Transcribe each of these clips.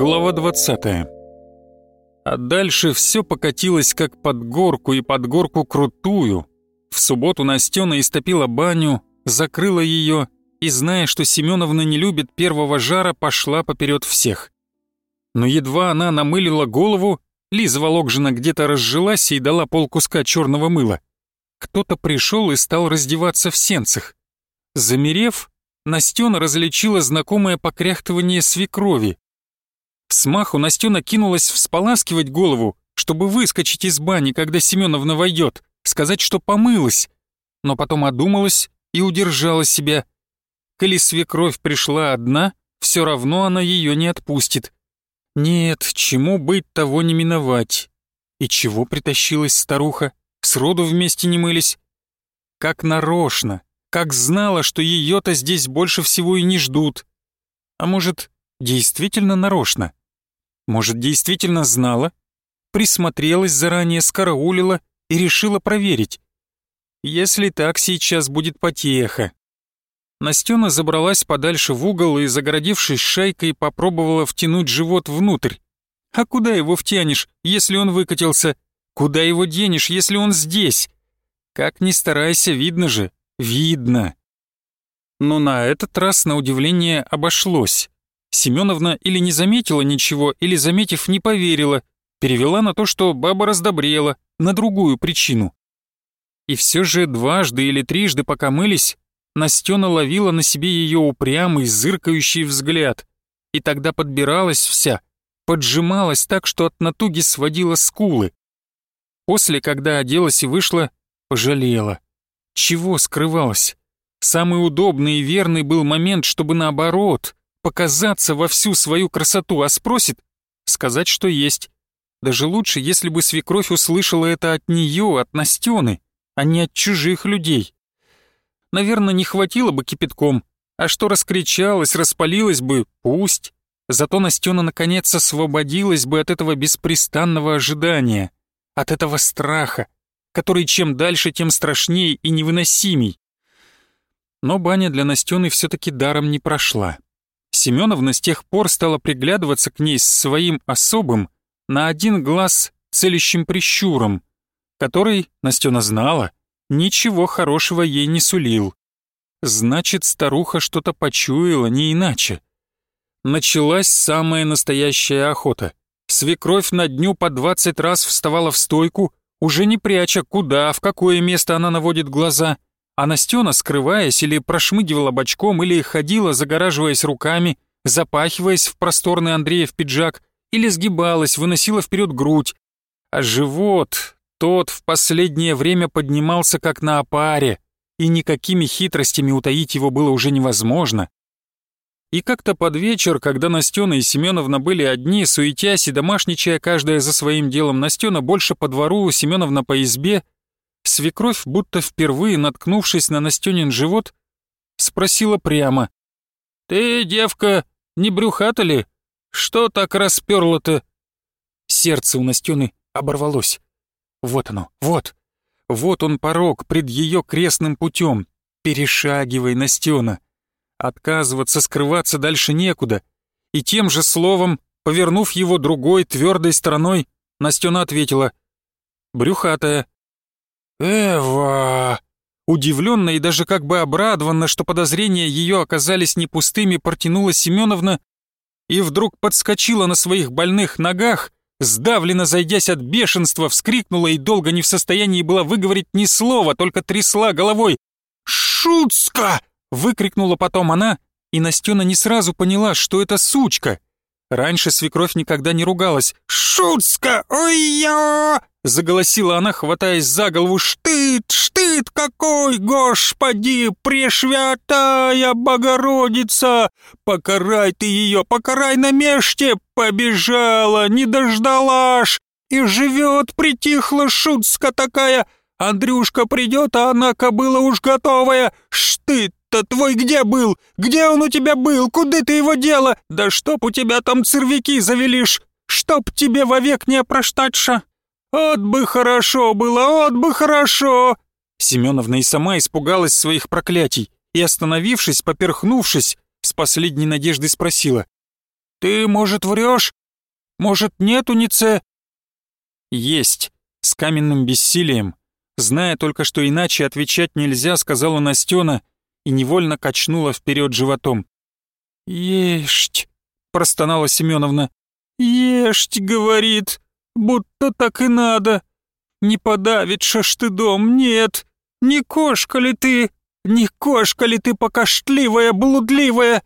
Глава 20. А дальше все покатилось как под горку и под горку крутую. В субботу Настена истопила баню, закрыла ее и, зная, что Семеновна не любит первого жара, пошла поперед всех. Но едва она намылила голову, Лиза Волокжина где-то разжилась и дала полкуска черного мыла. Кто-то пришел и стал раздеваться в сенцах. Замерев, Настена различила знакомое покряхтывание свекрови. Смаху маху Настена кинулась всполаскивать голову, чтобы выскочить из бани, когда Семеновна войдет, сказать, что помылась, но потом одумалась и удержала себя. Коли свекровь пришла одна, все равно она ее не отпустит. Нет, чему быть, того не миновать. И чего притащилась старуха? Сроду вместе не мылись. Как нарочно, как знала, что ее-то здесь больше всего и не ждут. А может, действительно нарочно? Может, действительно знала, присмотрелась заранее, скараулила и решила проверить. Если так, сейчас будет потеха. Настена забралась подальше в угол и, загородившись шайкой, попробовала втянуть живот внутрь. А куда его втянешь, если он выкатился? Куда его денешь, если он здесь? Как ни старайся, видно же. Видно. Но на этот раз, на удивление, обошлось. Семеновна или не заметила ничего, или, заметив, не поверила, перевела на то, что баба раздобрела, на другую причину. И все же дважды или трижды, пока мылись, Настена ловила на себе ее упрямый, зыркающий взгляд, и тогда подбиралась вся, поджималась так, что от натуги сводила скулы. После, когда оделась и вышла, пожалела. Чего скрывалась? Самый удобный и верный был момент, чтобы наоборот, показаться во всю свою красоту, а спросит сказать, что есть. Даже лучше, если бы свекровь услышала это от нее, от Настены, а не от чужих людей. Наверное, не хватило бы кипятком, а что раскричалась, распалилась бы, пусть. Зато Настена наконец освободилась бы от этого беспрестанного ожидания, от этого страха, который чем дальше, тем страшнее и невыносимей. Но баня для Настены все-таки даром не прошла. Семеновна с тех пор стала приглядываться к ней с своим особым, на один глаз целящим прищуром, который, Настена знала, ничего хорошего ей не сулил. Значит, старуха что-то почуяла, не иначе. Началась самая настоящая охота. Свекровь на дню по двадцать раз вставала в стойку, уже не пряча, куда, в какое место она наводит глаза — а Настена, скрываясь или прошмыгивала бочком, или ходила, загораживаясь руками, запахиваясь в просторный Андреев пиджак, или сгибалась, выносила вперед грудь. А живот, тот в последнее время поднимался как на опаре, и никакими хитростями утаить его было уже невозможно. И как-то под вечер, когда Настена и Семеновна были одни, суетясь и домашничая каждая за своим делом, Настена больше по двору, Семеновна по избе — свекровь, будто впервые наткнувшись на Настёнин живот, спросила прямо. «Ты, девка, не брюхата ли? Что так распёрло-то?» Сердце у Настёны оборвалось. Вот оно, вот. Вот он порог пред её крестным путём. Перешагивай, Настёна. Отказываться, скрываться дальше некуда. И тем же словом, повернув его другой, твёрдой стороной, Настёна ответила. «Брюхатая». «Эва!» Удивленно и даже как бы обрадованно, что подозрения ее оказались не пустыми, протянула Семеновна и вдруг подскочила на своих больных ногах, сдавленно зайдясь от бешенства, вскрикнула и долго не в состоянии была выговорить ни слова, только трясла головой. «Шуцка!» — выкрикнула потом она, и Настена не сразу поняла, что это сучка, Раньше свекровь никогда не ругалась. «Шутска! Ой-я!» — заголосила она, хватаясь за голову. Штыд, штыд, какой, господи! Пресвятая Богородица! Покарай ты ее! Покарай на меште! Побежала! Не дождалась! И живет притихла шутска такая!» Андрюшка придет, а она кобыла уж готовая. Штыд! Брат-то твой где был? Где он у тебя был? Куда ты его дела? Да чтоб у тебя там цервяки завелишь! Чтоб тебе вовек не опроштатьша! От бы хорошо было, от бы хорошо!» Семеновна и сама испугалась своих проклятий и, остановившись, поперхнувшись, с последней надеждой спросила. «Ты, может, врешь? Может, нету нице?» «Есть», с каменным бессилием. Зная только, что иначе отвечать нельзя, сказала Настена и невольно качнула вперед животом. «Ешть!» — простонала Семеновна. «Ешть!» — говорит, будто так и надо. Не подавит ж ты дом, нет! Не кошка ли ты? Не кошка ли ты покоштливая, блудливая?»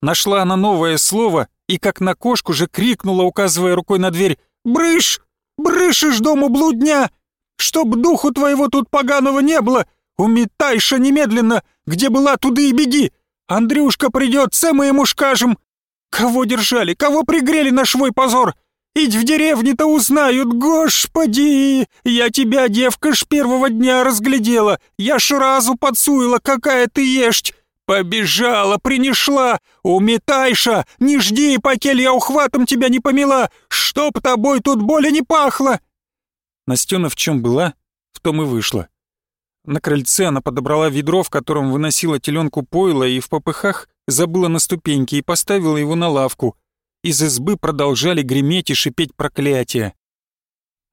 Нашла она новое слово и как на кошку же крикнула, указывая рукой на дверь. «Брыш! Брышишь дому блудня! Чтоб духу твоего тут поганого не было! Уметайша немедленно! Где была, туда и беги! Андрюшка придет, це мы ему шкажем! Кого держали, кого пригрели на швой позор! Идь в деревне-то узнают, господи! Я тебя, девка, ж первого дня разглядела, я ж разу подсуила, какая ты ешь! Побежала, принесла! Уметайша, не жди, покель я ухватом тебя не помела! Чтоб тобой тут боли не пахло!» Настена в чем была, в том и вышла. На крыльце она подобрала ведро, в котором выносила теленку пойло и в попыхах забыла на ступеньке и поставила его на лавку. Из избы продолжали греметь и шипеть проклятия.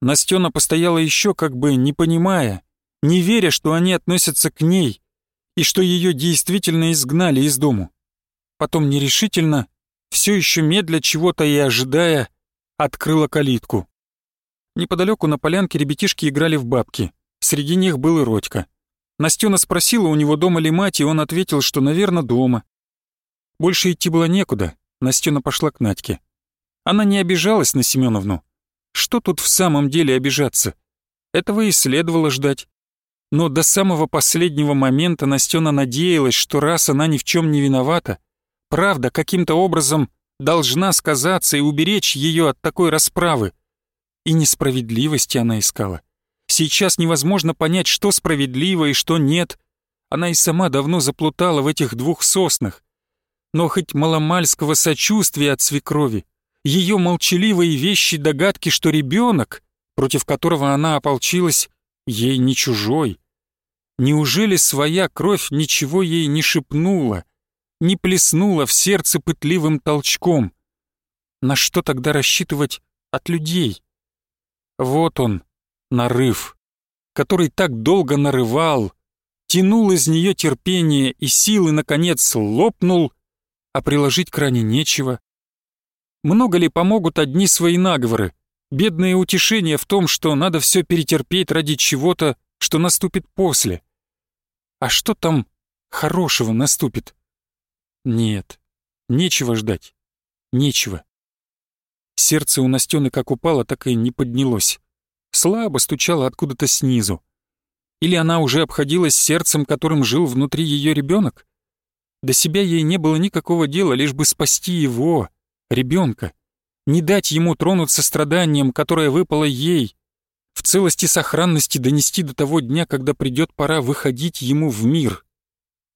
Настена постояла еще как бы не понимая, не веря, что они относятся к ней и что ее действительно изгнали из дому. Потом нерешительно, все еще медля чего-то и ожидая, открыла калитку. Неподалеку на полянке ребятишки играли в бабки. Среди них был и Родька. Настена спросила, у него дома ли мать, и он ответил, что, наверное, дома. Больше идти было некуда, Настена пошла к Надьке. Она не обижалась на Семеновну. Что тут в самом деле обижаться? Этого и следовало ждать. Но до самого последнего момента Настена надеялась, что раз она ни в чем не виновата, правда каким-то образом должна сказаться и уберечь ее от такой расправы. И несправедливости она искала. Сейчас невозможно понять, что справедливо и что нет. Она и сама давно заплутала в этих двух соснах. Но хоть маломальского сочувствия от свекрови, ее молчаливые вещи догадки, что ребенок, против которого она ополчилась, ей не чужой. Неужели своя кровь ничего ей не шепнула, не плеснула в сердце пытливым толчком? На что тогда рассчитывать от людей? Вот он, нарыв, который так долго нарывал, тянул из нее терпение и силы, наконец, лопнул, а приложить к нечего. Много ли помогут одни свои наговоры, бедное утешение в том, что надо все перетерпеть ради чего-то, что наступит после? А что там хорошего наступит? Нет, нечего ждать, нечего. Сердце у Настены как упало, так и не поднялось слабо стучала откуда-то снизу. Или она уже обходилась сердцем, которым жил внутри ее ребенок? До себя ей не было никакого дела, лишь бы спасти его, ребенка, не дать ему тронуться страданием, которое выпало ей, в целости сохранности донести до того дня, когда придет пора выходить ему в мир.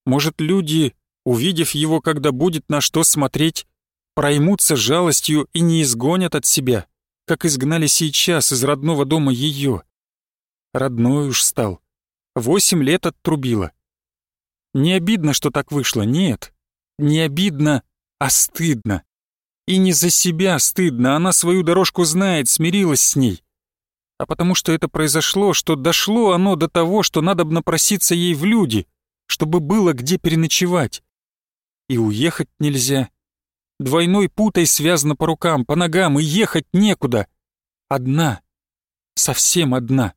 Может, люди, увидев его, когда будет на что смотреть, проймутся жалостью и не изгонят от себя как изгнали сейчас из родного дома ее. Родной уж стал. Восемь лет оттрубила. Не обидно, что так вышло, нет. Не обидно, а стыдно. И не за себя стыдно, она свою дорожку знает, смирилась с ней. А потому что это произошло, что дошло оно до того, что надо бы напроситься ей в люди, чтобы было где переночевать. И уехать нельзя, Двойной путой связано по рукам, по ногам, и ехать некуда. Одна. Совсем одна.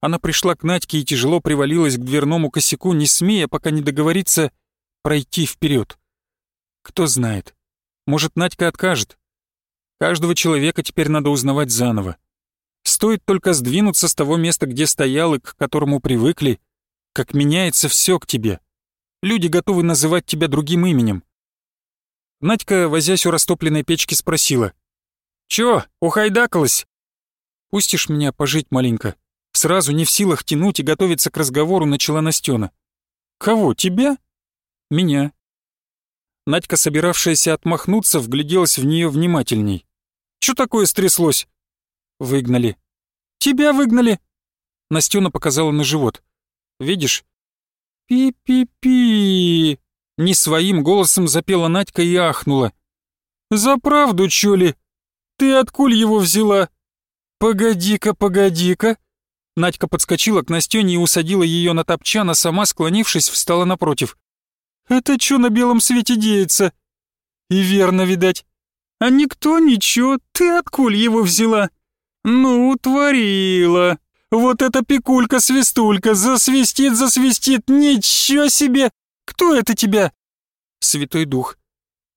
Она пришла к Надьке и тяжело привалилась к дверному косяку, не смея, пока не договориться пройти вперед. Кто знает. Может, Надька откажет. Каждого человека теперь надо узнавать заново. Стоит только сдвинуться с того места, где стоял и к которому привыкли, как меняется все к тебе. Люди готовы называть тебя другим именем. Надька, возясь у растопленной печки, спросила. «Чё, ухайдакалась?» «Пустишь меня пожить маленько?» Сразу не в силах тянуть и готовиться к разговору начала Настёна. «Кого, тебя?» «Меня». Надька, собиравшаяся отмахнуться, вгляделась в нее внимательней. «Чё такое стряслось?» «Выгнали». «Тебя выгнали?» Настёна показала на живот. «Видишь?» «Пи-пи-пи!» Не своим голосом запела Надька и ахнула. «За правду, чули? Ты откуль его взяла?» «Погоди-ка, погоди-ка!» Надька подскочила к Настёне и усадила её на топчан, а сама, склонившись, встала напротив. «Это чё на белом свете деется?» «И верно, видать. А никто ничего, ты откуль его взяла?» «Ну, утворила. Вот эта пекулька-свистулька засвистит, засвистит, ничего себе! Кто это тебя?» «Святой Дух,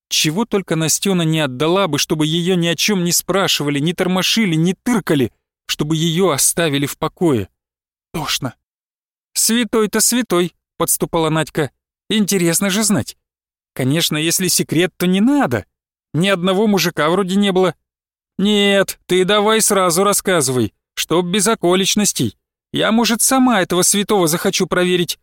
чего только Настена не отдала бы, чтобы ее ни о чем не спрашивали, не тормошили, не тыркали, чтобы ее оставили в покое. Тошно. «Святой-то святой», — подступала Надька. «Интересно же знать. Конечно, если секрет, то не надо. Ни одного мужика вроде не было. Нет, ты давай сразу рассказывай, чтоб без околичностей. Я, может, сама этого святого захочу проверить,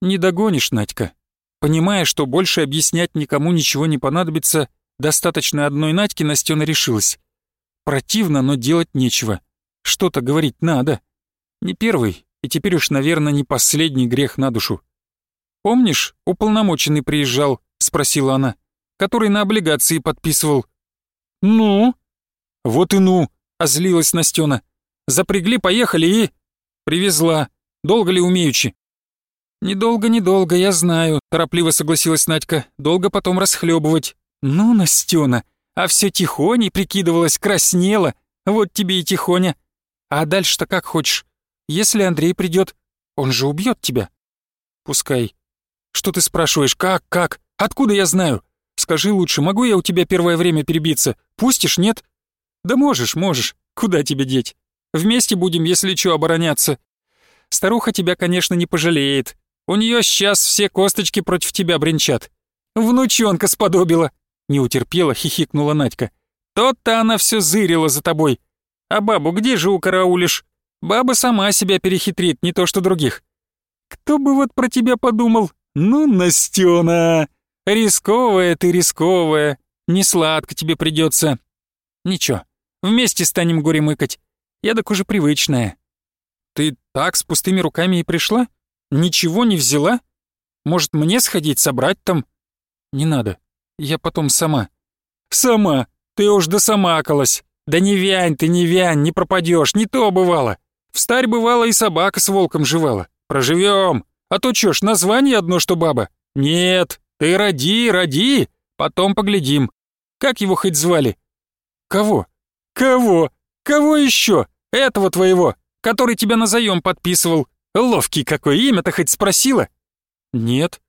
не догонишь, Надька. Понимая, что больше объяснять никому ничего не понадобится, достаточно одной Надьки Настена решилась. Противно, но делать нечего. Что-то говорить надо. Не первый, и теперь уж, наверное, не последний грех на душу. «Помнишь, уполномоченный приезжал?» — спросила она. «Который на облигации подписывал». «Ну?» «Вот и ну!» — озлилась Настена. «Запрягли, поехали и...» «Привезла. Долго ли умеючи?» «Недолго-недолго, я знаю», — торопливо согласилась Надька. «Долго потом расхлебывать. «Ну, Настена, а все тихоней прикидывалась, краснела. Вот тебе и тихоня. А дальше-то как хочешь. Если Андрей придет, он же убьет тебя». «Пускай». «Что ты спрашиваешь? Как, как? Откуда я знаю? Скажи лучше, могу я у тебя первое время перебиться? Пустишь, нет?» «Да можешь, можешь. Куда тебе деть? Вместе будем, если чё, обороняться. Старуха тебя, конечно, не пожалеет. У нее сейчас все косточки против тебя бренчат. Внучонка сподобила!» Не утерпела, хихикнула Надька. «Тот-то она все зырила за тобой. А бабу где же укараулишь? Баба сама себя перехитрит, не то что других». «Кто бы вот про тебя подумал? Ну, Настена! Рисковая ты, рисковая. Не сладко тебе придется. Ничего, вместе станем горе мыкать. Я так уже привычная». «Ты так с пустыми руками и пришла?» Ничего не взяла? Может, мне сходить собрать там? Не надо. Я потом сама. Сама? Ты уж досамакалась. Да не вянь ты, не вянь, не пропадешь, не то бывало. Встарь бывало и собака с волком жевала. Проживем. А то чё ж, название одно, что баба? Нет, ты роди, роди, потом поглядим. Как его хоть звали? Кого? Кого? Кого еще? Этого твоего, который тебя на заем подписывал. Ловкий какой, имя-то хоть спросила? Нет.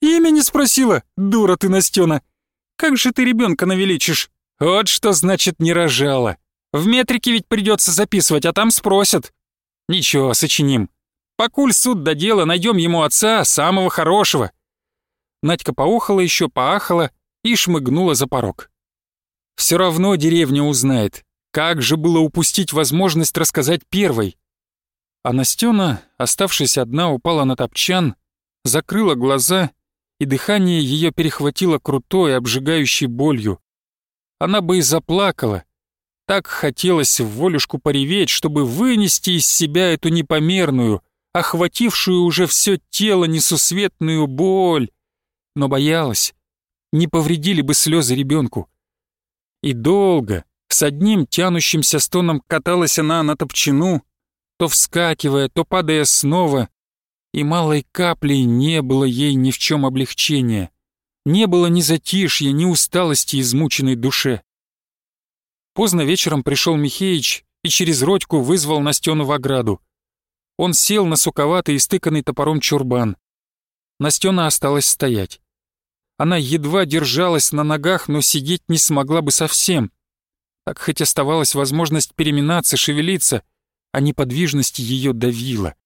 Имя не спросила, дура ты, Настена. Как же ты ребенка навеличишь? Вот что значит не рожала. В метрике ведь придется записывать, а там спросят. Ничего, сочиним. Покуль суд до дела, найдем ему отца, самого хорошего. Надька поохала еще, поахала и шмыгнула за порог. Все равно деревня узнает. Как же было упустить возможность рассказать первой? А Настена, оставшись одна, упала на топчан, закрыла глаза, и дыхание ее перехватило крутой, обжигающей болью. Она бы и заплакала. Так хотелось в волюшку пореветь, чтобы вынести из себя эту непомерную, охватившую уже все тело несусветную боль. Но боялась, не повредили бы слезы ребенку. И долго, с одним тянущимся стоном каталась она на топчину, то вскакивая, то падая снова, и малой каплей не было ей ни в чем облегчения. Не было ни затишья, ни усталости измученной душе. Поздно вечером пришел Михеич и через Родьку вызвал Настену в ограду. Он сел на суковатый и стыканный топором чурбан. Настена осталась стоять. Она едва держалась на ногах, но сидеть не смогла бы совсем. Так хоть оставалась возможность переминаться, шевелиться — а неподвижность ее давила.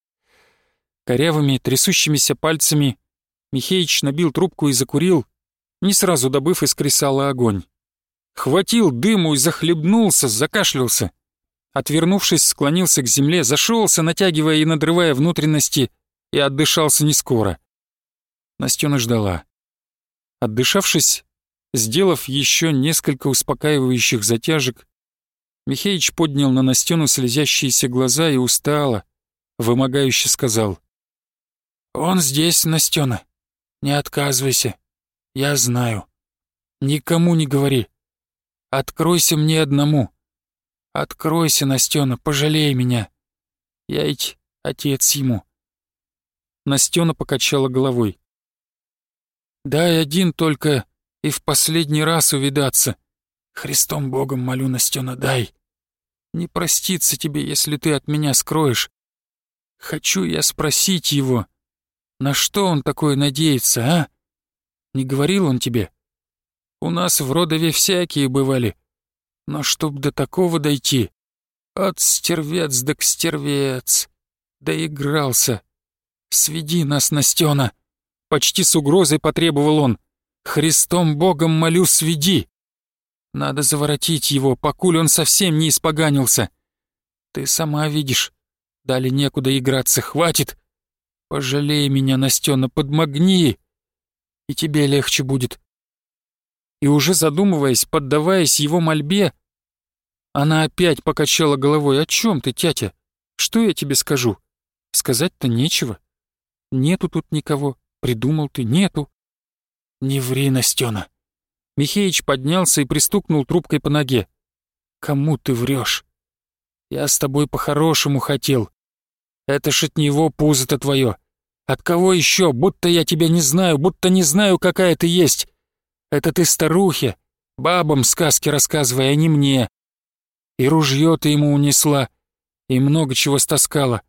Корявыми, трясущимися пальцами Михеич набил трубку и закурил, не сразу добыв из кресала огонь. Хватил дыму и захлебнулся, закашлялся. Отвернувшись, склонился к земле, зашелся, натягивая и надрывая внутренности, и отдышался не скоро. Настена ждала. Отдышавшись, сделав еще несколько успокаивающих затяжек, Михеич поднял на Настену слезящиеся глаза и устало, вымогающе сказал. «Он здесь, Настена. Не отказывайся. Я знаю. Никому не говори. Откройся мне одному. Откройся, Настена, пожалей меня. Я ведь отец ему». Настена покачала головой. «Дай один только и в последний раз увидаться. Христом Богом молю, Настена, дай. Не простится тебе, если ты от меня скроешь. Хочу я спросить его, на что он такое надеется, а? Не говорил он тебе? У нас в Родове всякие бывали. Но чтоб до такого дойти... От стервец да к стервец. Доигрался. Сведи нас, Настена. Почти с угрозой потребовал он. Христом Богом молю, сведи. Надо заворотить его, покуль он совсем не испоганился. Ты сама видишь, дали некуда играться, хватит. Пожалей меня, Настена, подмогни, и тебе легче будет. И уже задумываясь, поддаваясь его мольбе, она опять покачала головой. «О чем ты, тятя? Что я тебе скажу? Сказать-то нечего. Нету тут никого. Придумал ты, нету». «Не ври, Настена. Михеич поднялся и пристукнул трубкой по ноге. «Кому ты врешь? Я с тобой по-хорошему хотел. Это ж от него пузо-то твое. От кого еще? Будто я тебя не знаю, будто не знаю, какая ты есть. Это ты старухе, бабам сказки рассказывай, а не мне. И ружье ты ему унесла, и много чего стаскала.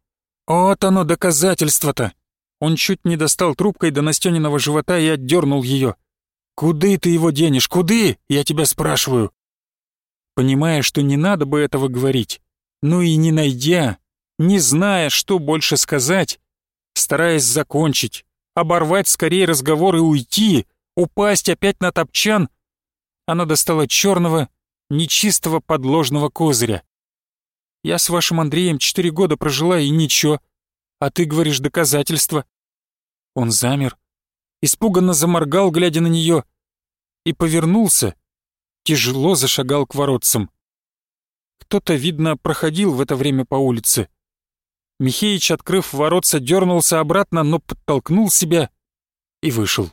Вот оно доказательство-то!» Он чуть не достал трубкой до Настёниного живота и отдернул ее. «Куды ты его денешь? Куды? Я тебя спрашиваю!» Понимая, что не надо бы этого говорить, но и не найдя, не зная, что больше сказать, стараясь закончить, оборвать скорее разговор и уйти, упасть опять на топчан, она достала черного, нечистого подложного козыря. «Я с вашим Андреем четыре года прожила и ничего, а ты говоришь доказательства». Он замер, испуганно заморгал, глядя на нее, и повернулся, тяжело зашагал к воротцам. Кто-то, видно, проходил в это время по улице. Михеич, открыв воротца, дернулся обратно, но подтолкнул себя и вышел.